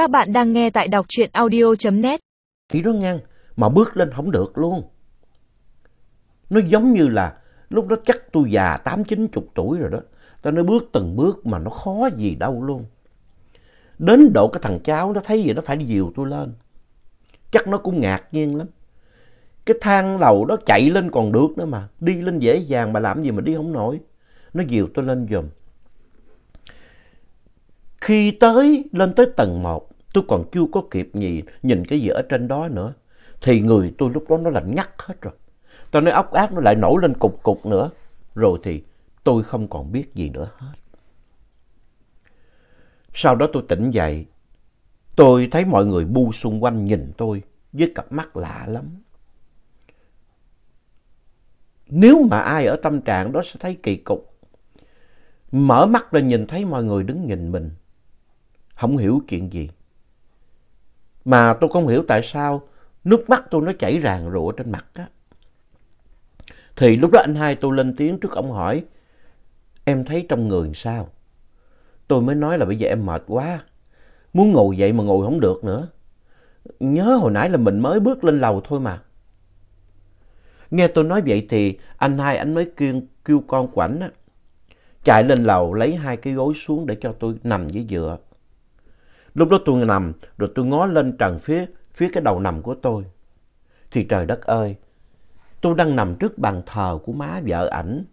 Các bạn đang nghe tại đọc truyện audio.net. thì nó ngang, mà bước lên không được luôn. Nó giống như là lúc đó chắc tôi già tám chín chục tuổi rồi đó. Tao nói bước từng bước mà nó khó gì đâu luôn. Đến độ cái thằng cháu nó thấy vậy nó phải dìu tôi lên. Chắc nó cũng ngạc nhiên lắm. Cái thang lầu đó chạy lên còn được nữa mà. Đi lên dễ dàng mà làm gì mà đi không nổi. Nó dìu tôi lên giùm. Khi tới, lên tới tầng 1, tôi còn chưa có kịp nhìn, nhìn cái gì ở trên đó nữa. Thì người tôi lúc đó nó lạnh ngắt hết rồi. Tôi nói ốc ác nó lại nổi lên cục cục nữa. Rồi thì tôi không còn biết gì nữa hết. Sau đó tôi tỉnh dậy. Tôi thấy mọi người bu xung quanh nhìn tôi với cặp mắt lạ lắm. Nếu mà ai ở tâm trạng đó sẽ thấy kỳ cục. Mở mắt lên nhìn thấy mọi người đứng nhìn mình. Không hiểu chuyện gì. Mà tôi không hiểu tại sao nước mắt tôi nó chảy ràng rụa trên mặt á. Thì lúc đó anh hai tôi lên tiếng trước ông hỏi, em thấy trong người sao? Tôi mới nói là bây giờ em mệt quá, muốn ngồi dậy mà ngồi không được nữa. Nhớ hồi nãy là mình mới bước lên lầu thôi mà. Nghe tôi nói vậy thì anh hai anh mới kêu, kêu con quảnh á, chạy lên lầu lấy hai cái gối xuống để cho tôi nằm dưới dựa. Lúc đó tôi nằm rồi tôi ngó lên trần phía, phía cái đầu nằm của tôi. Thì trời đất ơi, tôi đang nằm trước bàn thờ của má vợ ảnh.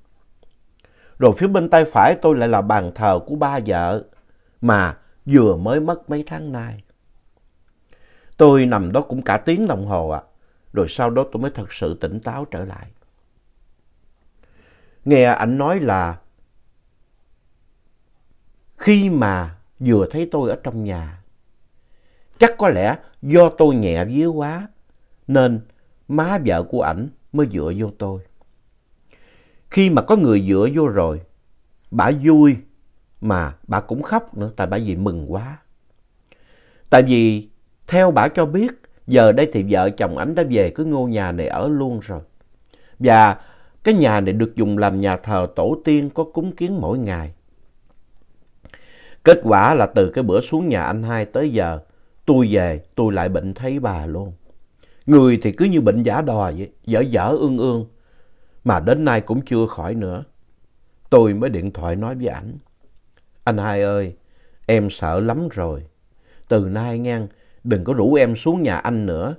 Rồi phía bên tay phải tôi lại là bàn thờ của ba vợ mà vừa mới mất mấy tháng nay. Tôi nằm đó cũng cả tiếng đồng hồ ạ. À. Rồi sau đó tôi mới thật sự tỉnh táo trở lại. Nghe ảnh nói là khi mà vừa thấy tôi ở trong nhà, chắc có lẽ do tôi nhẹ vía quá nên má vợ của ảnh mới dựa vô tôi. Khi mà có người dựa vô rồi, bà vui mà bà cũng khóc nữa tại bà vì mừng quá. Tại vì theo bà cho biết, giờ đây thì vợ chồng ảnh đã về cái ngôi nhà này ở luôn rồi. Và cái nhà này được dùng làm nhà thờ tổ tiên có cúng kiến mỗi ngày. Kết quả là từ cái bữa xuống nhà anh hai tới giờ, tôi về tôi lại bệnh thấy bà luôn. Người thì cứ như bệnh giả đò vậy, dở dở ương ương. Mà đến nay cũng chưa khỏi nữa. Tôi mới điện thoại nói với ảnh. Anh hai ơi, em sợ lắm rồi. Từ nay ngang, đừng có rủ em xuống nhà anh nữa.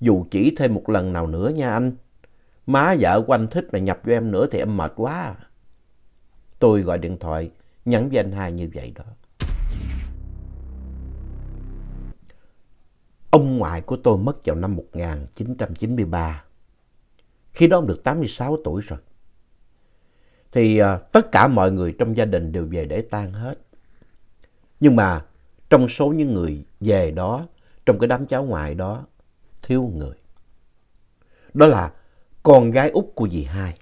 Dù chỉ thêm một lần nào nữa nha anh. Má vợ của anh thích mà nhập cho em nữa thì em mệt quá. À. Tôi gọi điện thoại, nhắn với anh hai như vậy đó. Ông ngoại của tôi mất vào năm 1993. Khi đó ông được 86 tuổi rồi. Thì uh, tất cả mọi người trong gia đình đều về để tang hết. Nhưng mà trong số những người về đó, trong cái đám cháu ngoại đó, thiếu người. Đó là con gái út của dì hai.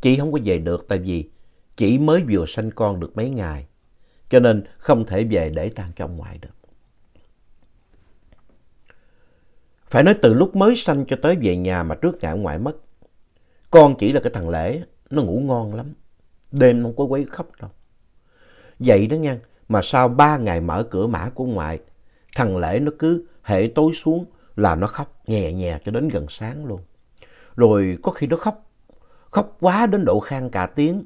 Chị không có về được tại vì chị mới vừa sanh con được mấy ngày. Cho nên không thể về để tang cho ông ngoại được. Phải nói từ lúc mới sanh cho tới về nhà mà trước ngày ngoại mất. Con chỉ là cái thằng Lễ, nó ngủ ngon lắm. Đêm không có quấy khóc đâu. Vậy đó nha, mà sau ba ngày mở cửa mã của ngoại, thằng Lễ nó cứ hệ tối xuống là nó khóc nhẹ nhẹ cho đến gần sáng luôn. Rồi có khi nó khóc, khóc quá đến độ khang cả tiếng.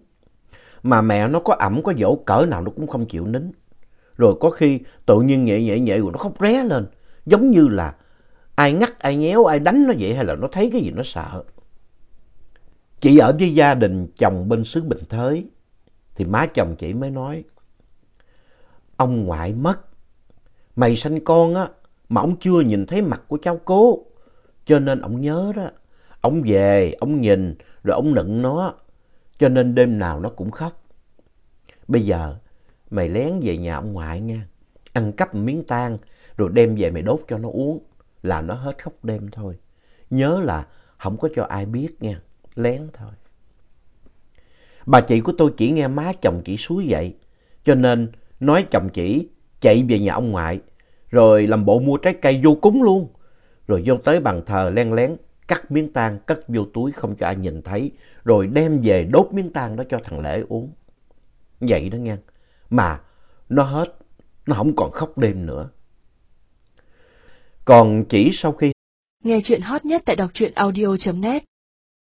Mà mẹ nó có ẩm có dỗ cỡ nào nó cũng không chịu nín. Rồi có khi tự nhiên nhẹ nhẹ nhẹ rồi nó khóc ré lên, giống như là ai ngắt, ai nhéo, ai đánh nó vậy hay là nó thấy cái gì nó sợ. Chị ở với gia đình chồng bên xứ Bình Thới thì má chồng chị mới nói ông ngoại mất, mày sanh con á mà ông chưa nhìn thấy mặt của cháu cố cho nên ông nhớ đó. Ông về, ông nhìn rồi ông nựng nó cho nên đêm nào nó cũng khóc. Bây giờ mày lén về nhà ông ngoại nha, ăn cắp miếng tan rồi đem về mày đốt cho nó uống là nó hết khóc đêm thôi. Nhớ là không có cho ai biết nha, lén thôi. Bà chị của tôi chỉ nghe má chồng chị suối vậy, cho nên nói chồng chỉ chạy về nhà ông ngoại, rồi làm bộ mua trái cây vô cúng luôn. Rồi vô tới bàn thờ len lén, cắt miếng tang cất vô túi không cho ai nhìn thấy, rồi đem về đốt miếng tang đó cho thằng Lễ uống. Vậy đó nha. Mà nó hết, nó không còn khóc đêm nữa. Còn chỉ sau khi Nghe chuyện hot nhất tại đọc truyện audio.net